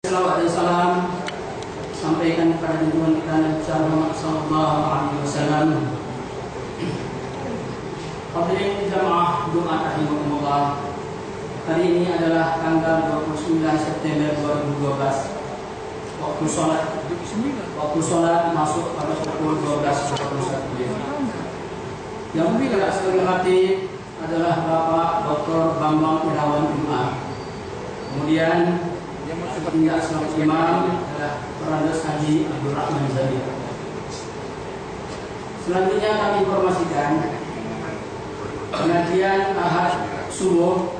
Salawat dan salam sampaikan kepada junjungan kita Nabi Muhammad sallallahu alaihi wasallam. Hadirin jamaah Jumat rahimahumullah. Hari ini adalah tanggal 29 September 2012. Waktu sholat waktu sholat masuk pada pukul 12.21 Yang kita sekali hati adalah Bapak Dr. Bambang Irawan Imam. Kemudian hingga selamat imam adalah Perandas Haji Abdul Rahman Zadir. Selanjutnya kami informasikan pengajian Ahad subuh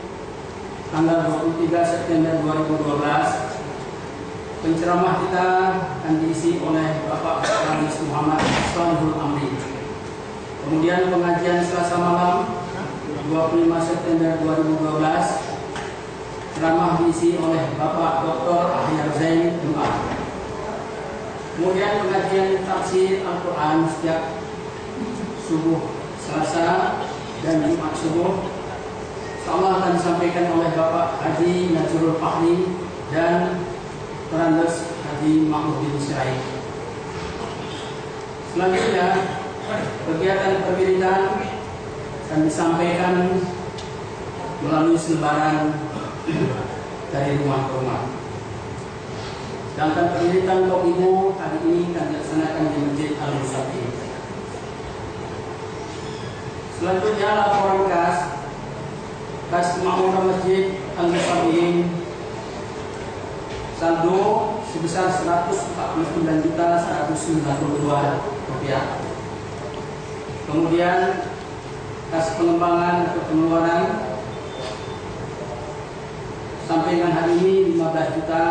tanggal 23 September 2012 penceramah kita akan diisi oleh Bapak Hafiz Muhammad Salihul Amri. Kemudian pengajian Selasa malam 25 September 2012 ceramah diisi oleh Bapak Dr. Ahyar Zain MA. Kemudian pengajian tafsir Al-Quran setiap subuh Selasa dan Jumat subuh Allah akan disampaikan oleh Bapak Haji Najurul Fahri dan Perandes Haji Mahmud bin Sirait. Selanjutnya kegiatan pemiritan akan disampaikan melalui selebaran dari rumah ke rumah. Sedangkan kaum ibu hari ini akan dilaksanakan di Masjid Al Musafi. Selanjutnya laporan kas kas makmur Masjid Al Musafi saldo sebesar 149 juta 192 rupiah. Kemudian kas pengembangan atau pengeluaran sampai dengan hari ini 15 juta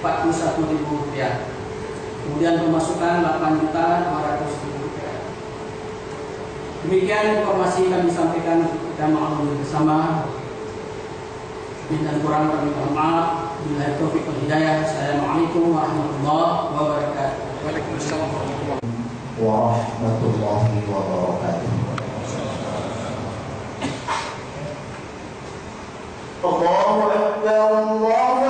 41 ribu rupiah. Kemudian pemasukan 8 juta 200 ribu rupiah. Demikian informasi kami sampaikan kita maklum bersama. Dan kurang kami mohon maaf. Bila taufik wal hidayah. Assalamualaikum warahmatullahi wabarakatuh. Waalaikumsalam warahmatullahi wabarakatuh. الله أكبر الله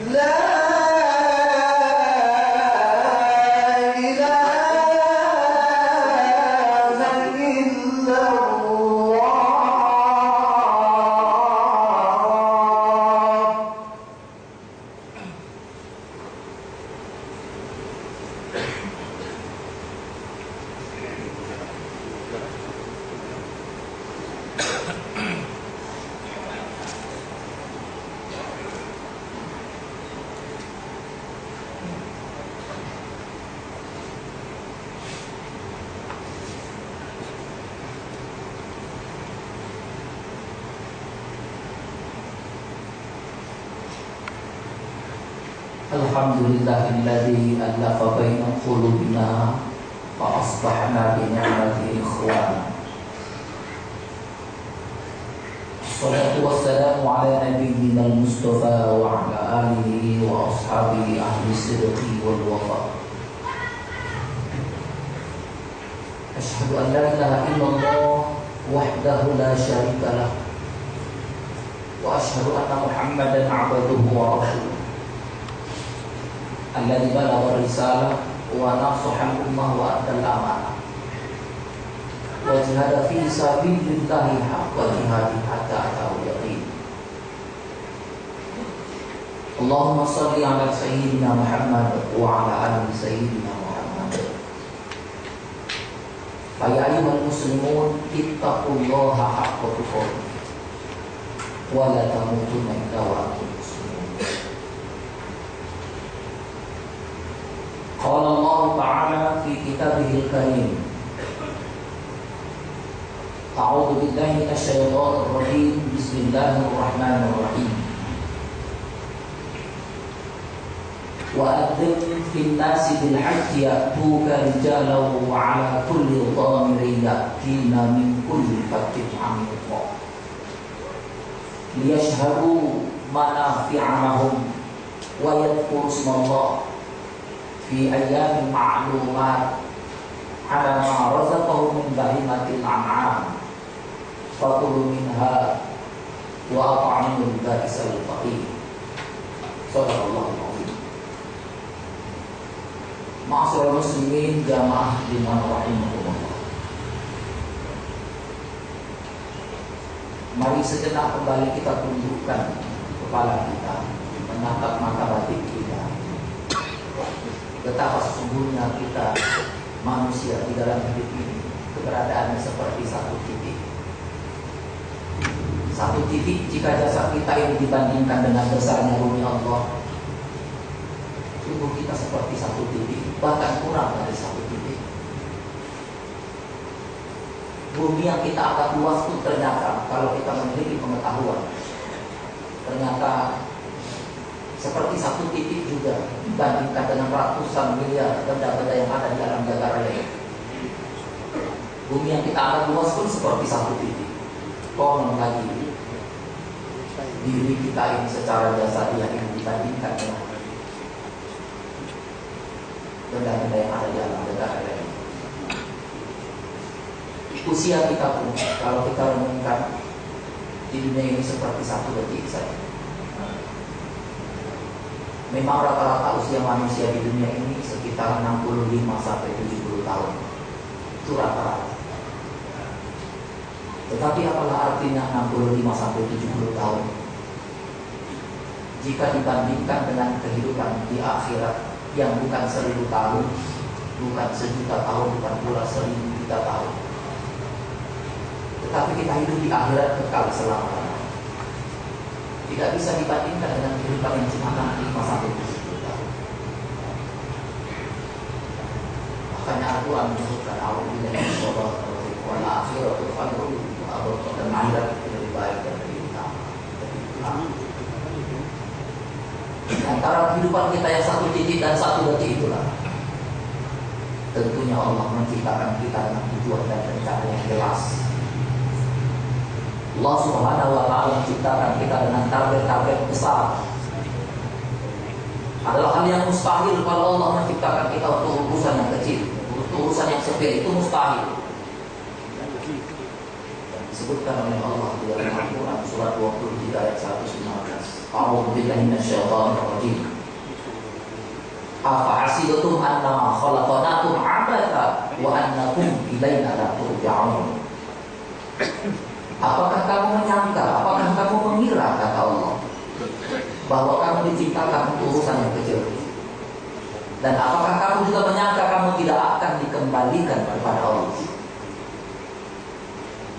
Yeah. الحمد لله الذي ألف بين قلوبنا فأصبحنا بنعمته إخوانا. الصلاة والسلام على نبينا المصطفى وعلى آله وأصحابه أهل الصدق والوفاء. أشهد أن لا إله إلا الله وحده لا شريك له. وأشهد أن محمدا عبده ورسوله. الذي بلغ الرسالة ونصح الأمة وأدى الأمانة وجهد في سبيل الله حق جهاده حتى أتاه اليقين. اللهم صل على سيدنا محمد وعلى آل سيدنا محمد. فيا أيها المسلمون اتقوا الله حق تقاته. ولا تموتن إلا وأنتم قال الله تعالى في كتابه الكريم. أعوذ بالله من الشيطان الرجيم. بسم الله الرحمن الرحيم. وأذن في الناس بالحج يأتوك رجالا وعلى كل ضامر يأتين من كل فج عميق ليشهدوا منافع لهم ويذكروا اسم الله. fi ayat ma'lumat. Ala ma razaqahu min bahimatil an'am. Fakulu minha wa at'amul ba'isal faqir sallallahu alaihi Ma'asyiral muslimin jamaah diman rahimakumullah. Mari sejenak kembali kita tundukkan kepala kita menatap mata batik. kita Betapa sesungguhnya kita manusia di dalam hidup ini Keberadaannya seperti satu titik. Satu titik jika jasa kita ini dibandingkan dengan besarnya bumi Allah Tubuh kita seperti satu titik Bahkan kurang dari satu titik. Bumi yang kita anggap luas itu ternyata kalau kita memiliki pengetahuan ternyata seperti satu titik juga dibandingkan dengan ratusan miliar benda-benda yang ada di alam jagat raya. Bumi yang kita anggap luas pun seperti satu titik. Konon lagi diri kita ini secara jasad yang dibandingkan dengan benda-benda yang ada di alam jagat raya usia kita pun kalau kita renungkan di dunia ini seperti satu detik saja. Memang rata-rata usia manusia di dunia ini sekitar 65 sampai 70 tahun. Itu rata-rata. Tetapi apalah artinya 65 sampai 70 tahun? Jika dibandingkan dengan kehidupan di akhirat yang bukan seribu tahun, bukan sejuta tahun, bukan pula seribu juta tahun tetapi kita hidup di akhirat kekal selama Tidak bisa dibandingkan dengan kehidupan yang cuma 65 sampai 70 tahun. Makanya Al-Quran menyebutkan awal bila yang sholat wal akhiratu khairun wa abqa dan akhirat lebih baik dan lebih utama. Antara kehidupan kita yang satu titik dan satu detik itulah Tentunya Allah menciptakan kita dengan tujuan dan rencana yang jelas Allah Subhanahu wa taala menciptakan kita dengan target-target besar. Adalah hal yang mustahil kalau Allah menciptakan kita untuk urusan yang kecil, untuk urusan yang sepele itu mustahil. Disebutkan oleh Allah di dalam Al-Quran surat 23 ayat 115. A'udzu billahi minasyaitonir rajim. Afa hasibtum annama khalaqnakum abatha wa annakum ilaina la turja'un. Apakah kamu menyangka, apakah kamu mengira kata Allah bahwa kamu diciptakan untuk urusan yang kecil? Dan apakah kamu juga menyangka kamu tidak akan dikembalikan kepada Allah?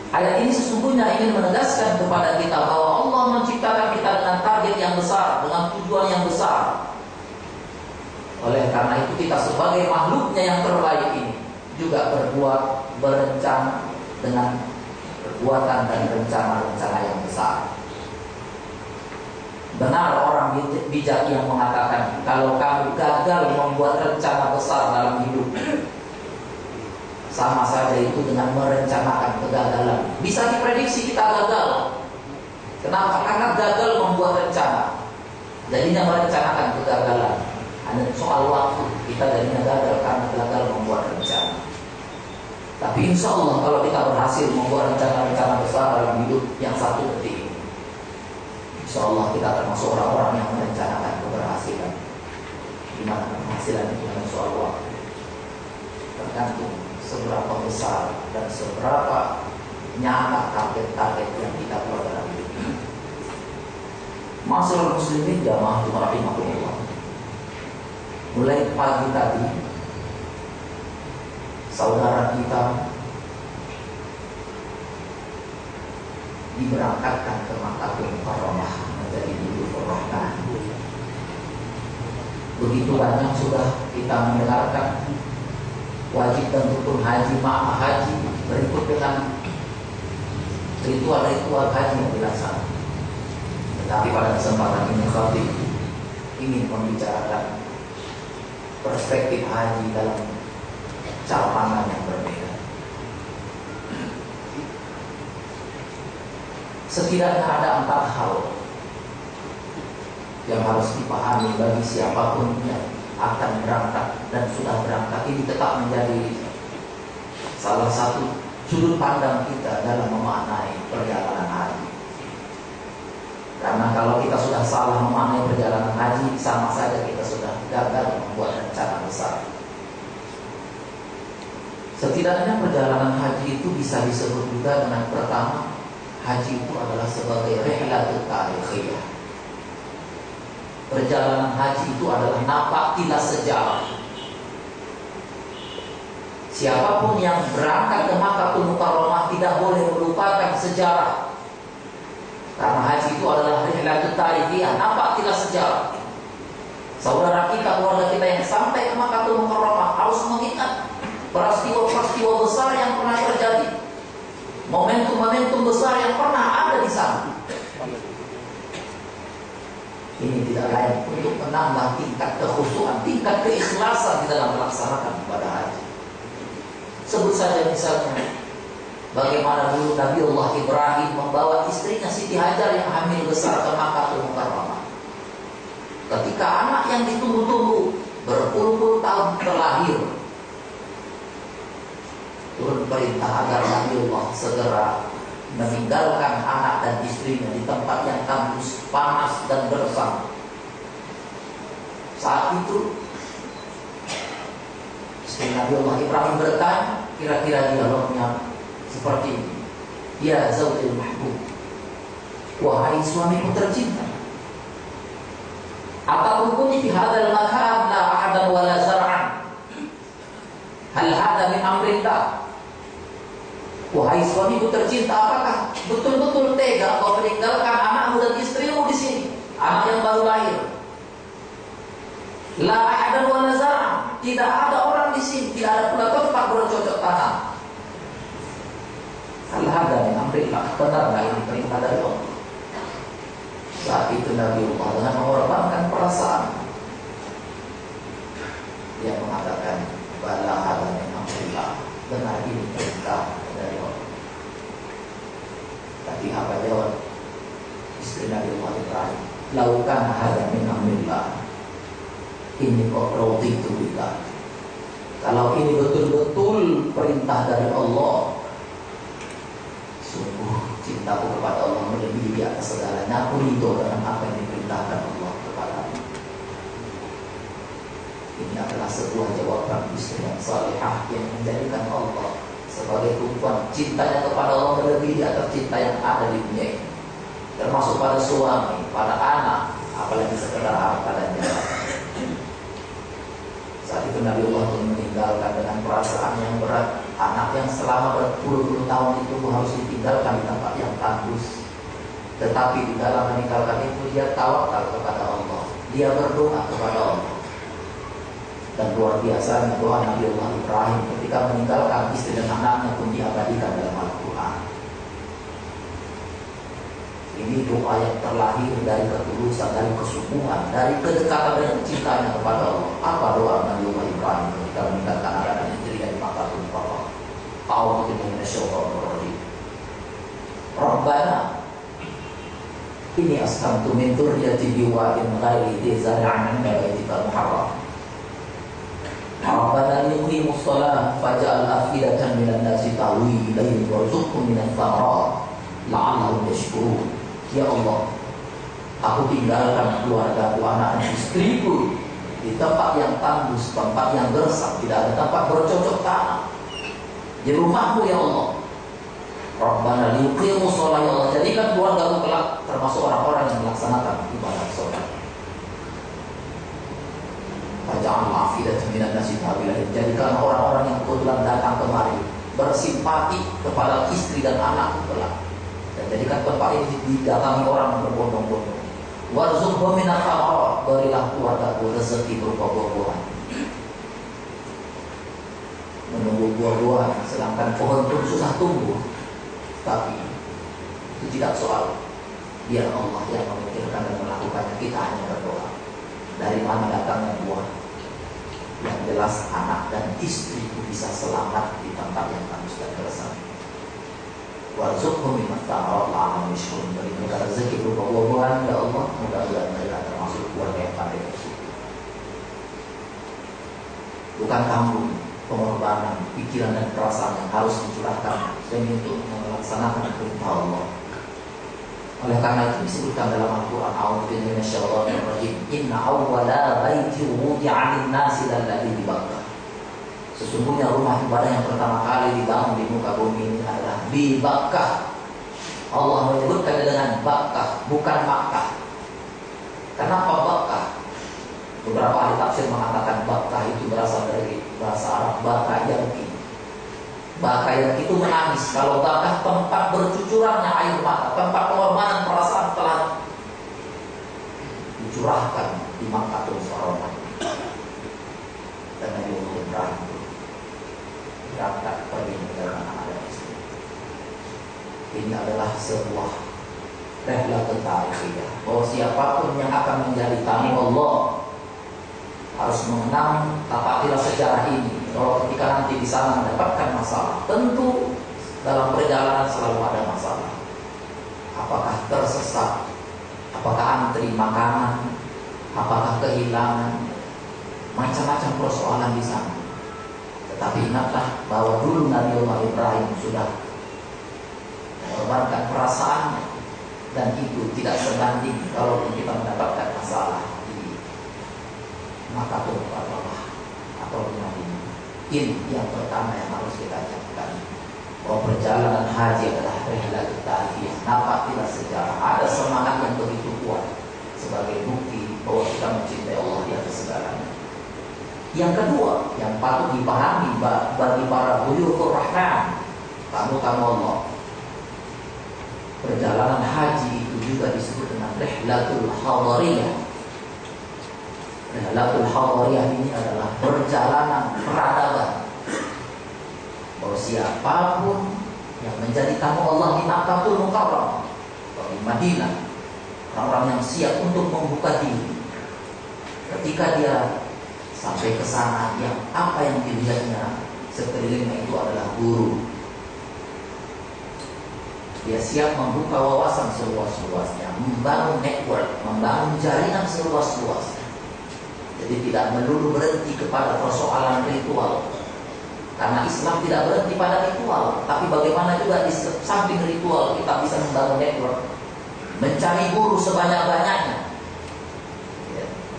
Ayat ini sesungguhnya ingin menegaskan kepada kita bahwa Allah menciptakan kita dengan target yang besar, dengan tujuan yang besar. Oleh karena itu kita sebagai makhluknya yang terbaik ini juga berbuat berencana dengan perbuatan dan rencana-rencana yang besar. Benar orang bijak yang mengatakan kalau kamu gagal membuat rencana besar dalam hidup sama saja itu dengan merencanakan kegagalan. Bisa diprediksi kita gagal. Kenapa? Karena gagal membuat rencana. Jadinya merencanakan kegagalan. Hanya soal waktu. Kita jadinya gagal karena gagal membuat rencana. Tapi insya Allah kalau kita berhasil membuat rencana-rencana besar dalam hidup yang satu detik Insya Allah kita termasuk orang-orang yang merencanakan keberhasilan. Di mana keberhasilan itu hanya soal waktu. Tergantung seberapa besar dan seberapa nyata target-target yang kita buat dalam hidup ini. Masalah muslimin jamaah rahimahullah. Mulai pagi tadi saudara kita diberangkatkan ke Makkahul Mukarramah menjadi ibu Rahmah. Begitu banyak sudah kita mendengarkan wajib dan rukun haji, maaf haji berikut dengan ritual-ritual haji yang dilaksanakan. Tetapi pada kesempatan ini khatib ingin membicarakan perspektif haji dalam cara pandang yang berbeda. Setidaknya ada empat hal yang harus dipahami bagi siapa pun yang akan berangkat dan sudah berangkat ini tetap menjadi salah satu sudut pandang kita dalam memaknai perjalanan haji. Karena kalau kita sudah salah memaknai perjalanan haji, sama saja kita sudah gagal membuat rencana besar. Setidaknya perjalanan haji itu bisa disebut juga dengan pertama haji itu adalah sebagai rihlatul tarikhiyah. Perjalanan haji itu adalah napak tilas sejarah. Siapa pun yang berangkat ke Makkah Mukarramah tidak boleh melupakan sejarah. Karena haji itu adalah rihlatul tarikhiyah, napak tilas sejarah. Saudara kita, keluarga kita yang sampai ke Makkah Mukarramah harus mengingat peristiwa-peristiwa besar yang pernah terjadi momentum-momentum besar yang pernah ada di sana. Ini tidak lain untuk menambah tingkat kekhusyuan, tingkat keikhlasan di dalam melaksanakan ibadah haji. Sebut saja misalnya bagaimana dulu Nabi Allah Ibrahim membawa istrinya Siti Hajar yang hamil besar ke Makkah Mukarramah. Ketika anak yang ditunggu-tunggu berpuluh-puluh tahun terlahir, perintah agar Nabiullah segera meninggalkan anak dan istrinya di tempat yang kampus panas dan gersang. Saat itu istri Nabiullah Ibrahim bertanya, kira-kira dialognya seperti ini. Ya Zawjil Mahbub, wahai suamiku tercinta, Atarukuni fi hadal makan la ahadan wala zar'an. Hal hada min amrillah? Wahai suamiku tercinta, apakah betul-betul tega kau meninggalkan anakmu dan istrimu di sini? Anak yang baru lahir. La ada wa nazar. Tidak ada orang di sini, tidak ada pula tempat bercocok tanam. Allah ada yang amrillah. Benar nggak ini perintah dari Allah? Saat itu Nabi Allah dengan mengorbankan perasaan. Dia mengatakan, Bala yang amrillah. Benar ini perintah tapi apa jawab istri Nabi Muhammad Ibrahim? Laukan hada min amrillah. Ini kok roti itu kita. Kalau ini betul-betul perintah dari Allah, sungguh cintaku kepada Allah melebihi di atas segalanya. Aku ridho dengan apa yang diperintahkan Allah kepada aku. Ini adalah sebuah jawaban istri yang salihah yang menjadikan Allah sebagai tumpuan cintanya kepada Allah melebihi di atas cinta yang ada di dunia ini termasuk pada suami, pada anak apalagi sekedar harta dan jabatan saat itu Nabi Allah pun meninggalkan dengan perasaan yang berat. Anak yang selama berpuluh-puluh tahun itu harus ditinggalkan di tempat yang tandus tetapi di dalam meninggalkan itu dia tawakal kepada Allah. Dia berdoa kepada Allah. Dan luar biasa doa Nabi Allah Ibrahim ketika meninggalkan istri dan anaknya pun diabadikan dalam Al-Quran. Ini doa yang terlahir dari ketulusan, dari kesungguhan, dari kedekatan dan cintanya kepada Allah. Apa doa Nabi Ibrahim ketika meninggalkan dan istri dari maka tumpah? A'udzu billahi minasyaitonir rajim. Rabbana ini askamtu min dzurriyyati biwadin ghairi dzi zar'in 'inda baitikal muharram. Rabbana liqimus shalah faj'al afidatan minan nasi tahwi ilaihim warzuqhum minan thamarat la'allahum yashkurun. Ya Allah, aku tinggalkan keluarga anak dan istriku di tempat yang tandus, tempat yang gersang, tidak ada tempat bercocok tanam. Di rumahmu ya Allah. Rabbana liqimu sholat ya Allah. Jadikan keluarga kelak termasuk orang-orang yang melaksanakan ibadah sholat. Faja'al afidat minan nasi tabilah. Jadikan orang-orang yang kebetulan datang kemari bersimpati kepada istri dan anak kelak dan jadikan tempat ini didatangi orang berbondong-bondong. Warzuqhum minal thamarat, berilah keluargaku rezeki berupa buah-buahan. Menunggu buah-buahan, sedangkan pohon pun susah tumbuh. Tapi itu tidak soal. Biar Allah yang memikirkan dan melakukannya, kita hanya berdoa. Dari mana datangnya buah? Yang jelas anak dan istriku bisa selamat di tempat yang tandus dan gersang warzuqhum min thamarat la'allahum yashkurun beri mereka rezeki berupa buah-buahan ya Allah. Mudah-mudahan mereka termasuk keluarga yang pandai bersyukur bukan kamu pengorbanan pikiran dan perasaan yang harus dicurahkan demi untuk melaksanakan perintah Allah. Oleh karena itu disebutkan dalam Al-Quran A'udhu minasyaitonir rajim Inna awwala baiti wudi'a lin-nasi lalladzi di Bakkah Sesungguhnya rumah ibadah yang pertama kali dibangun di muka bumi ini adalah di Bakkah. Allah menyebutkan dengan Bakkah, bukan Makkah. Kenapa Bakkah? Beberapa ahli tafsir mengatakan Bakkah itu berasal dari bahasa Arab Baka Yangki. Baka Yangki itu menangis. Kalau Bakkah tempat bercucurannya air mata, tempat pengorbanan perasaan telah dicurahkan di Makkah Mukarramah. Dan Nabi Ibrahim pergi meninggalkan anak istri. Ini adalah sebuah rehla tarifiyah bahwa siapa pun yang akan menjadi tamu Allah harus mengenang tapatilah sejarah ini. Kalau ketika nanti di sana mendapatkan masalah, tentu dalam perjalanan selalu ada masalah. Apakah tersesat? Apakah antri makanan? Apakah kehilangan? Macam-macam persoalan di sana. Tapi ingatlah bahwa dulu Nabi Allah Ibrahim sudah mengorbankan perasaannya dan itu tidak sebanding kalau kita mendapatkan masalah di Makatul Mukarramah atau di Madinah. Ini yang pertama yang harus kita ucapkan bahwa perjalanan haji adalah rehla tarifiyah. Napatilah sejarah. Ada semangat yang begitu kuat sebagai bukti bahwa kita mencintai Allah di atas segalanya. Yang kedua, yang patut dipahami bagi para buyutur rahman, tamu-tamu Allah. Perjalanan haji itu juga disebut dengan Rihlatul Hadariyah. Rihlatul Hadariyah ini adalah perjalanan peradaban. Bahwa siapa pun yang menjadi tamu Allah di Makkahul Mukarram atau di Madinah, orang-orang yang siap untuk membuka diri. Ketika dia sampai ke sana yang apa yang dilihatnya sekelilingnya itu adalah guru. Dia siap membuka wawasan seluas-luasnya, membangun network, membangun jaringan seluas-luasnya. Jadi tidak melulu berhenti kepada persoalan ritual. Karena Islam tidak berhenti pada ritual, tapi bagaimana juga di samping ritual kita bisa membangun network, mencari guru sebanyak-banyaknya,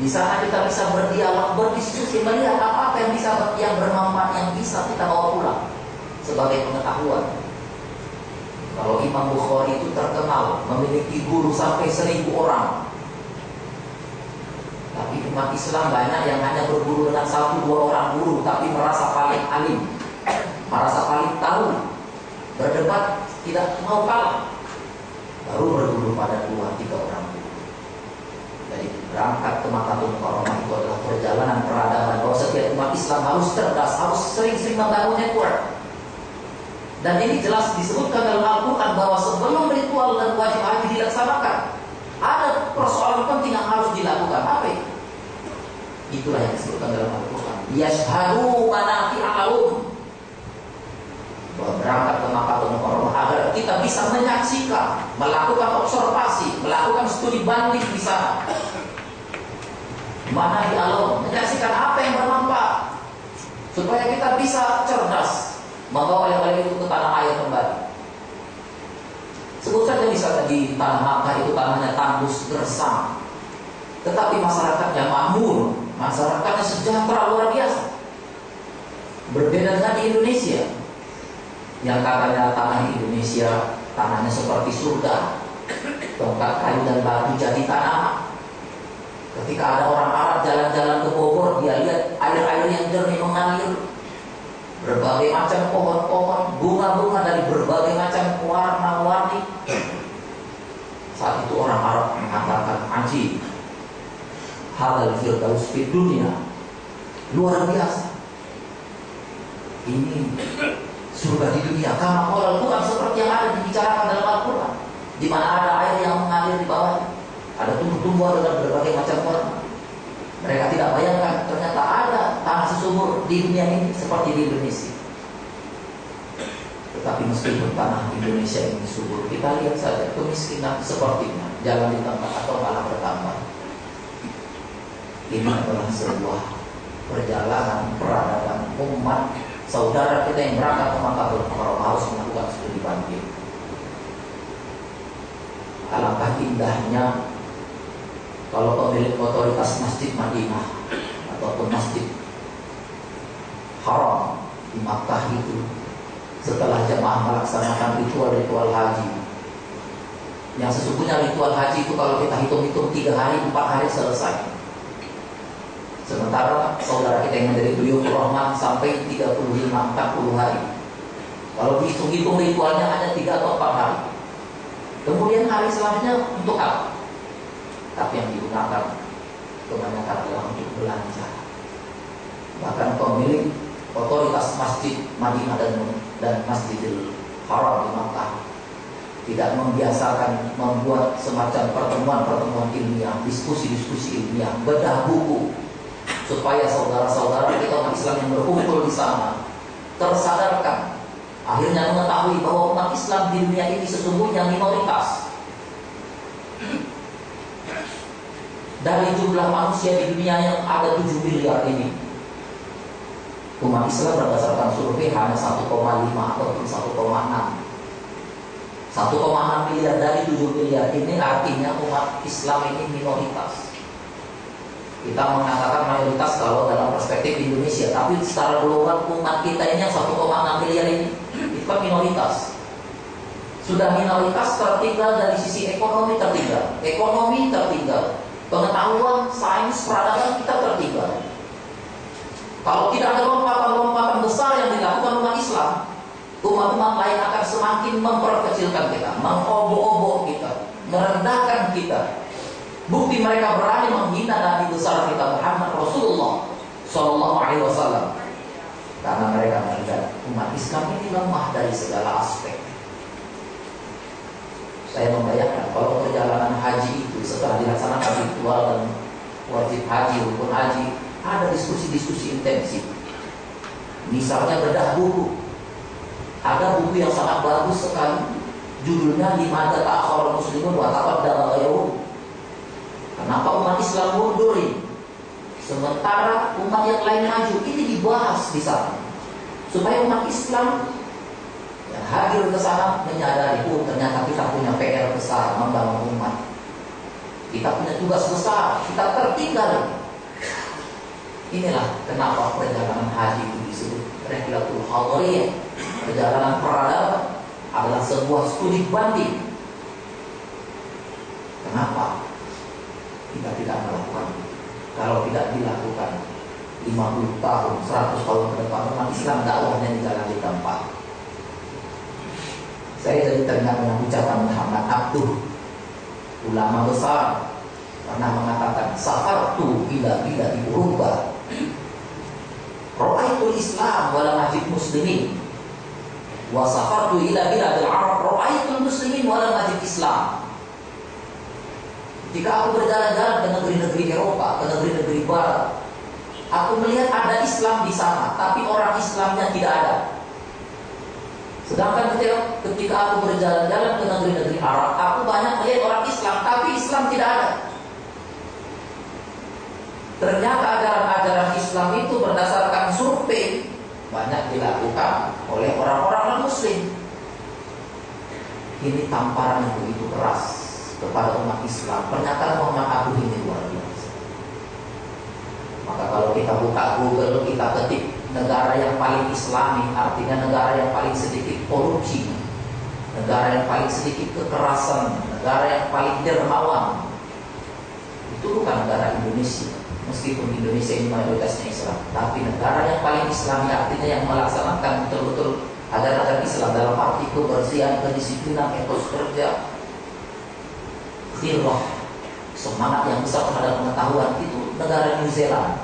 di sana kita bisa berdialog, berdiskusi, melihat apa, apa yang bisa yang bermanfaat yang bisa kita bawa pulang. Sebagai pengetahuan. Kalau Imam Bukhari itu terkenal memiliki guru sampai seribu orang. Tapi umat Islam banyak yang hanya berguru dengan satu dua orang guru, tapi merasa paling alim, merasa paling tahu, berdebat tidak mau kalah, baru berguru pada dua tiga orang berangkat ke Makatul Mukarramah itu adalah perjalanan peradaban bahwa setiap umat Islam harus cerdas, harus sering-sering membangun network. Dan ini jelas disebutkan dalam Al-Quran bahwa sebelum ritual dan wajib haji dilaksanakan, ada persoalan penting yang harus dilakukan. Apa itu? Itulah yang disebutkan dalam Al-Quran. Yashhadu manafi'alum. Berangkat ke Makkah Mukarramah agar kita bisa menyaksikan, melakukan observasi, melakukan studi banding di sana. Mana alam, menyaksikan apa yang bermanfaat supaya kita bisa cerdas membawa oleh-oleh itu ke tanah air kembali. Sebut saja misalnya di tanah Makkah itu tanahnya tandus gersang, tetapi masyarakatnya makmur, masyarakatnya sejahtera luar biasa. Berbeda dengan di Indonesia, yang katanya tanah Indonesia tanahnya seperti surga, tongkat kayu dan batu jadi tanah. Ketika ada orang Arab jalan-jalan ke Bogor, dia lihat air-air yang jernih mengalir berbagai macam pohon-pohon, bunga-bunga dari berbagai macam warna-warni. Saat itu orang Arab mengatakan, Aji, hadal firdaus di dunia luar biasa. Ini surga di dunia. Karena Al-Quran seperti yang ada dibicarakan dalam Al-Quran, di mana ada air yang mengalir di bawahnya, ada tumbuh-tumbuhan dengan berbagai macam warna. Mereka tidak bayangkan ternyata ada tanah sesumur di dunia ini seperti di Indonesia. Tetapi meskipun tanah Indonesia ini subur, kita lihat saja kemiskinan sepertinya jalan di tempat atau malah bertambah. Ini adalah sebuah perjalanan peradaban umat saudara kita yang berangkat ke Makkah harus melakukan studi banding. Alangkah indahnya kalau pemilik otoritas Masjid Madinah ataupun Masjid Haram di Makkah itu setelah jemaah melaksanakan ritual-ritual haji. Yang sesungguhnya ritual haji itu kalau kita hitung-hitung tiga hari, empat hari selesai. Sementara saudara kita yang menjadi beliau Rahman sampai 35-40 hari. Kalau dihitung-hitung ritualnya hanya tiga atau empat hari. Kemudian hari selanjutnya untuk apa? Tapi yang digunakan kebanyakan adalah untuk belanja. Bahkan pemilik otoritas masjid Madinah dan dan Masjidil Haram di Makkah tidak membiasakan membuat semacam pertemuan-pertemuan ilmiah, diskusi-diskusi ilmiah, bedah buku supaya saudara-saudara kita umat Islam yang berkumpul di sana tersadarkan. Akhirnya mengetahui bahwa umat Islam di dunia ini sesungguhnya minoritas dari jumlah manusia di dunia yang ada 7 miliar ini. Umat Islam berdasarkan survei hanya 1,5 ataupun 1,6 1,6 miliar dari 7 miliar ini artinya umat Islam ini minoritas. Kita mengatakan mayoritas kalau dalam perspektif Indonesia tapi secara global umat kita ini yang 1,6 miliar ini itu minoritas. Sudah minoritas tertinggal dari sisi ekonomi tertinggal. Ekonomi tertinggal Pengetahuan, sains, peradaban kita tertinggal. Kalau tidak ada lompatan-lompatan besar yang dilakukan umat Islam, umat-umat lain akan semakin memperkecilkan kita, mengobok-obok kita, merendahkan kita. Bukti mereka berani menghina Nabi besar kita Muhammad Rasulullah Sallallahu Alaihi Wasallam karena mereka melihat umat Islam ini lemah dari segala aspek. Saya membayangkan setelah dilaksanakan ritual dan wajib haji rukun haji ada diskusi-diskusi intensif. Misalnya bedah buku. Ada buku yang sangat bagus sekali. Judulnya lima data akhwal muslimun wa taqaddama Kenapa umat Islam mundur? Sementara umat yang lain maju ini dibahas di sana. Supaya umat Islam yang hadir ke sana menyadari, oh ternyata kita punya PR besar membangun umat. Kita punya tugas besar, kita tertinggal. Inilah kenapa perjalanan haji itu disebut Rehlatul Hadariyah. Perjalanan peradaban adalah sebuah studi banding. Kenapa kita tidak melakukan Kalau tidak dilakukan 50 tahun, 100 tahun ke depan umat Islam dakwahnya di jalan di tempat saya jadi teringat dengan ucapan Muhammad Ulama besar Pernah mengatakan Safartu bila bila Roa itu Islam wala majid muslimin Wa safartu ila biladil Arab ra'aitul muslimin wa lam ajid Islam. Jika aku berjalan-jalan ke negeri-negeri Eropa, ke negeri-negeri Barat, aku melihat ada Islam di sana, tapi orang Islamnya tidak ada. Sedangkan ketika, aku berjalan-jalan ke negeri-negeri Arab, aku banyak melihat orang tapi Islam tidak ada. Ternyata ajaran-ajaran Islam itu berdasarkan survei banyak dilakukan oleh orang-orang non-muslim. Ini tamparan yang begitu keras kepada umat Islam. Pernyataan Muhammad Abu ini luar biasa. Maka kalau kita buka Google, kita ketik negara yang paling islami, artinya negara yang paling sedikit korupsi, negara yang paling sedikit kekerasan, negara yang paling dermawan. Itu bukan negara Indonesia meskipun Indonesia ini mayoritasnya Islam. Tapi negara yang paling Islami artinya yang melaksanakan betul-betul ajaran Islam dalam arti kebersihan, kedisiplinan, etos kerja khilaf semangat yang besar terhadap pengetahuan itu negara New Zealand.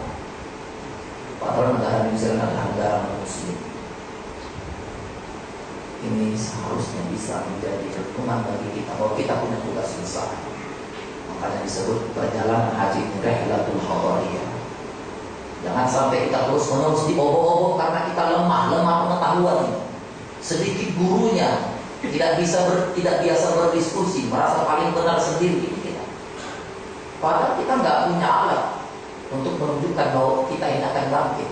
Padahal negara New Zealand adalah negara muslim ini seharusnya bisa menjadi hukuman bagi kita bahwa kita punya tugas besar Makanya disebut perjalanan haji rihlatul khawariyah. Jangan sampai kita terus menerus diobok-obok karena kita lemah, lemah pengetahuan. Sedikit gurunya tidak bisa ber, tidak biasa berdiskusi, merasa paling benar sendiri kita. Padahal kita nggak punya alat untuk menunjukkan bahwa kita ini akan bangkit.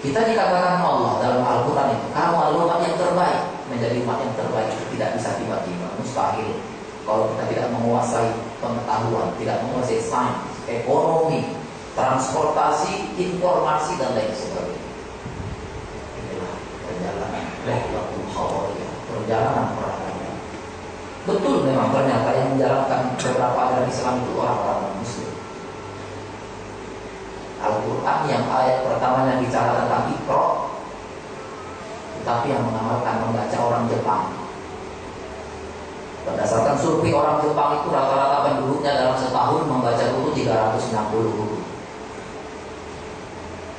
Kita dikatakan Allah dalam Al-Quran itu, kamu adalah umat yang terbaik. Menjadi umat yang terbaik tidak bisa tiba-tiba, mustahil. Kalau kita tidak menguasai pengetahuan, tidak menguasai sains, ekonomi, transportasi, informasi dan lain sebagainya. Inilah perjalanan Rehlatul Khawariyah, perjalanan peradaban. Betul memang ternyata yang menjalankan beberapa ajaran Islam itu orang-orang Al-Quran yang ayat pertamanya bicara tentang Iqra, tetapi yang mengamalkan membaca orang Jepang Berdasarkan survei orang Jepang itu rata-rata penduduknya dalam setahun membaca buku 360 buku.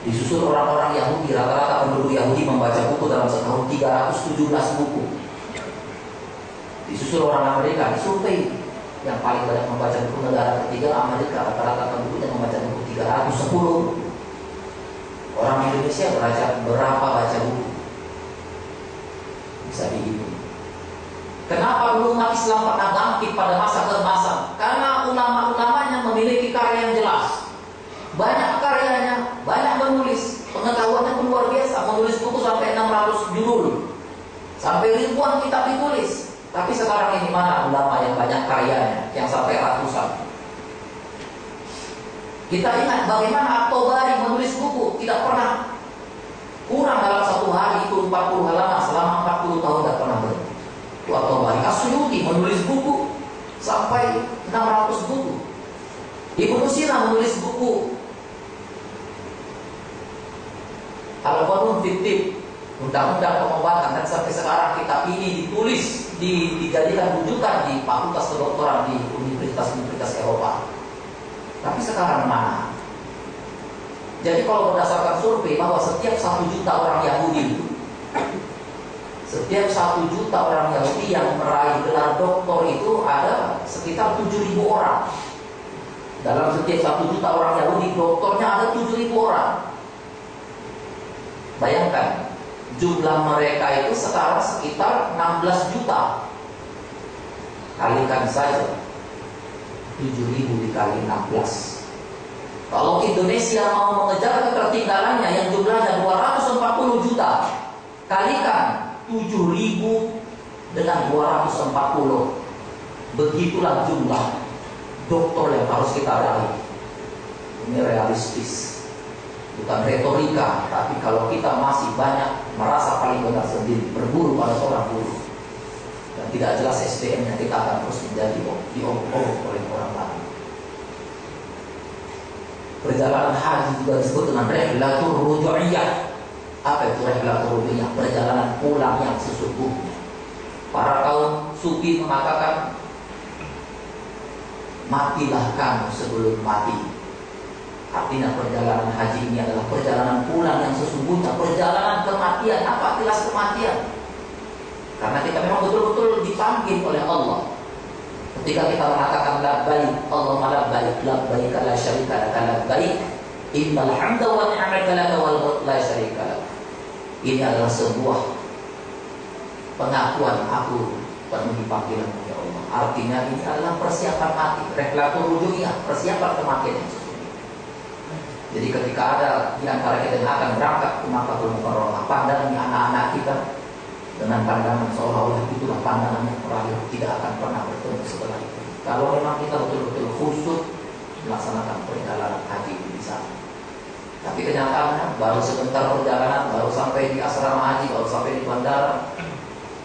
Disusul orang-orang Yahudi, rata-rata penduduk Yahudi membaca buku dalam setahun 317 buku. Disusul orang Amerika, survei yang paling banyak membaca buku negara ketiga Amerika, rata-rata penduduknya membaca buku 310 Orang Indonesia beraca berapa baca buku? Bisa dihitung. Kenapa umat Islam pernah bangkit pada masa keemasan? Karena ulama-ulamanya memiliki karya yang jelas. Banyak karyanya, banyak menulis. Pengetahuannya luar biasa. Menulis buku sampai 600 judul. Sampai ribuan kitab ditulis. Tapi sekarang ini mana ulama yang banyak karyanya? Yang sampai ratusan. Kita ingat bagaimana At-Tabari menulis buku. Tidak pernah kurang dalam satu hari itu 40 halaman selama 40 tahun tidak pernah berhenti atau Bari Asyuti menulis buku sampai 600 buku. Ibnu Sina menulis buku Al-Qanun Fitib Undang-undang pengobatan dan sampai sekarang kitab ini ditulis di, dijadikan rujukan di fakultas kedokteran di universitas-universitas Eropa. Tapi sekarang mana? Jadi kalau berdasarkan survei bahwa setiap satu juta orang Yahudi setiap satu juta orang Yahudi yang meraih gelar doktor itu ada sekitar 7.000 orang. Dalam setiap satu juta orang Yahudi doktornya ada 7.000 orang. Bayangkan, jumlah mereka itu sekarang sekitar 16 juta. Kalikan saja 7.000 dikali 16. Kalau Indonesia mau mengejar ketertinggalannya yang jumlahnya 240 juta, kalikan 7000 dengan 240 begitulah jumlah dokter yang harus kita raih ini realistis bukan retorika tapi kalau kita masih banyak merasa paling benar sendiri berburu pada seorang guru dan tidak jelas SDM yang kita akan terus menjadi diobok oleh orang lain perjalanan haji juga disebut dengan rehlatul ruju'iyah apa itu rehlatul rubiah? Perjalanan pulang yang sesungguhnya. Para kaum sufi mengatakan matilah kamu sebelum mati. Artinya perjalanan haji ini adalah perjalanan pulang yang sesungguhnya, perjalanan kematian. Apa ikhlas kematian. Karena kita memang betul-betul dipanggil oleh Allah. Ketika kita mengatakan labbaik, Allah labbaik, labbaik la syarika lak, labbaik, innal hamda wa ni'mata lak wal la syarika. Ini adalah sebuah pengakuan aku penuhi panggilanmu ya Allah. Artinya ini adalah persiapan mati, rehlatul rujuyah, persiapan kematian Jadi ketika ada di antara kita yang akan berangkat ke Makkahul Mukarramah, pandangi anak-anak kita dengan pandangan seolah-olah itulah pandangan yang terakhir tidak akan pernah bertemu setelah itu. Kalau memang kita betul-betul khusyuk melaksanakan perjalanan haji di sana. Tapi kenyataannya baru sebentar perjalanan, baru sampai di asrama haji, baru sampai di bandara,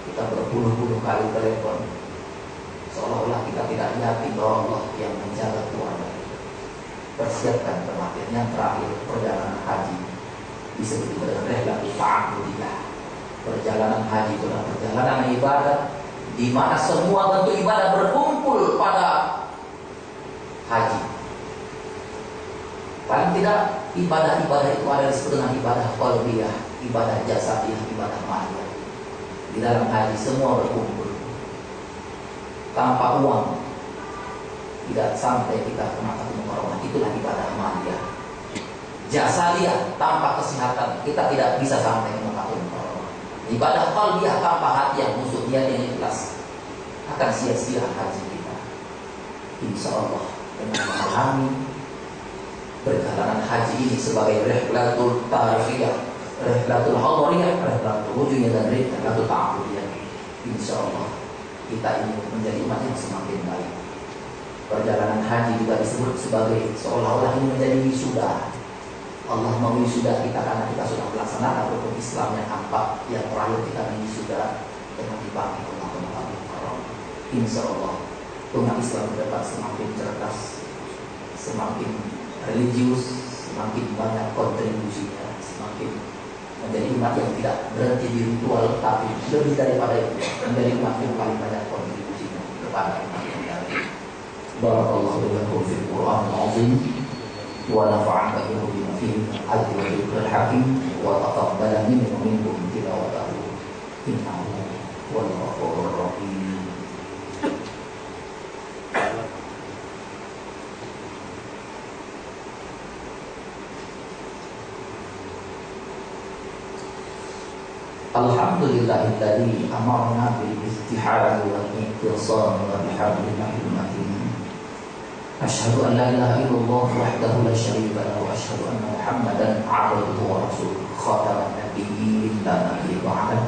kita berpuluh-puluh kali telepon. Seolah-olah kita tidak yakin bahwa Allah yang menjaga keluarga persiapkan kematian yang terakhir perjalanan haji disebut dengan rehlatul ta'abudiyah perjalanan haji itu adalah perjalanan ibadah di mana semua bentuk ibadah berkumpul pada haji. Paling tidak ibadah-ibadah itu ada disebut dengan ibadah qalbiyah ibadah jasadiah ibadah mahiyah di dalam haji semua berkumpul. Tanpa uang. Tidak sampai kita ke Mukarramah itulah ibadah amaliyah jasa dia tanpa kesehatan kita tidak bisa sampai ke ibadah qalbiyah tanpa hati yang musuh dia yang ikhlas. Akan sia-sia haji kita. Insya Allah dengan memahami perjalanan haji ini sebagai rehlatul tarifiyah rehlatul hadariyah rehlatul wujudnya dan rehlatul ta'abudiyah. Insya Allah kita ini menjadi umat yang semakin baik. Perjalanan haji juga disebut sebagai seolah-olah ini menjadi wisuda. Allah mau sudah kita karena kita sudah melaksanakan hukum Islam yang apa yang terakhir kita ini sudah dengan dipakai Allah Kemahalan orang Insya Allah umat Islam dapat semakin cerdas semakin religius semakin banyak kontribusinya semakin menjadi umat yang tidak berhenti di ritual tapi lebih daripada itu menjadi umat yang paling banyak kontribusinya kepada umat yang lain. Barakallahu lakum fil Qur'an azim ونفعنا به بما فيه الحج والذكر الحكيم وتقبل منه ومنكم تلاوته إنه هو الغفور الرحيم. الحمد لله الذي أمرنا بالاستحالة والاعتصام وبحبل الله أشهد أن لا إله إلا الله وحده لا شريك له وأشهد أن محمدا عبده ورسوله خاتم النبيين لا نبي بعده.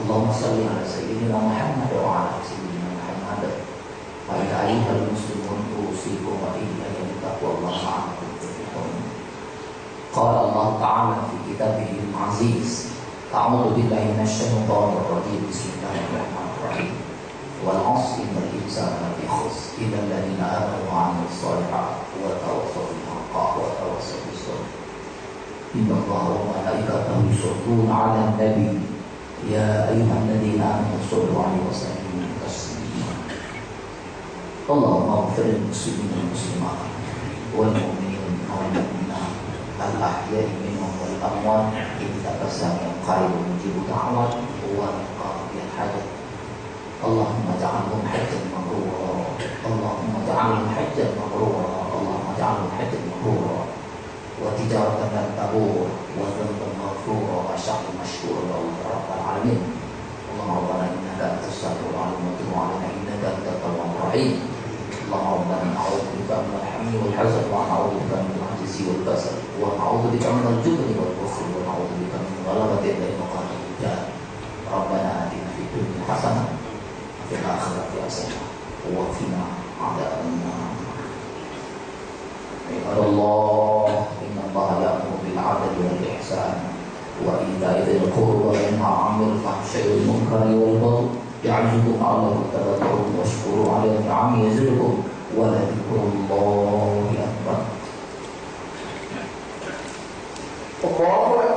اللهم صل على سيدنا محمد وعلى سيدنا محمد. فيا أيها المسلمون أوصيكم وإياي بتقوى الله عنكم قال الله تعالى في كتابه العزيز أعوذ بالله من الشيطان الرجيم. بسم الله الرحمن الرحيم. والعصر إن الإنسان لفي خسر. إلا الذين آمنوا وعملوا الصالحات وتواصوا بالحق وتواصوا بالصبر إن الله وملائكته يصلون على النبي. يا أيها الذين آمنوا صلوا عليه وسلموا تسليما. اللهم اغفر للمسلمين والمسلمات والمؤمنين والمؤمنات الأحياء منهم والأموات. إنك سامع قريب مجيب دعوات. والقاضي الحاجة. اللهم اجعلهم حجا مبرورا اللهم اجعلهم حجا مبرورا اللهم اجعلهم حجا مبرورا وتجارة لن تبور وذنبا مغفورا وشعب مشكورا يا رب العالمين. اللهم ربنا إنك أنت الشاكر العليم. وتب علينا إنك أنت التواب الرحيم. اللهم ربنا نعوذ بك من الحمل والحزن ونعوذ بك من العجز والكسل. ونعوذ بك من الجبن والكفر ونعوذ بك من غلبة الدين في الآخرة حسنة وقنا عذاب النار عباد الله إن الله يأمر بالعدل والإحسان وإيتاء ذي القربى وينهى عن الفحشاء والمنكر والبغي يعظكم لعلكم تذكرون واشكروا على النعم يزدكم ولذكر الله أكبر. الله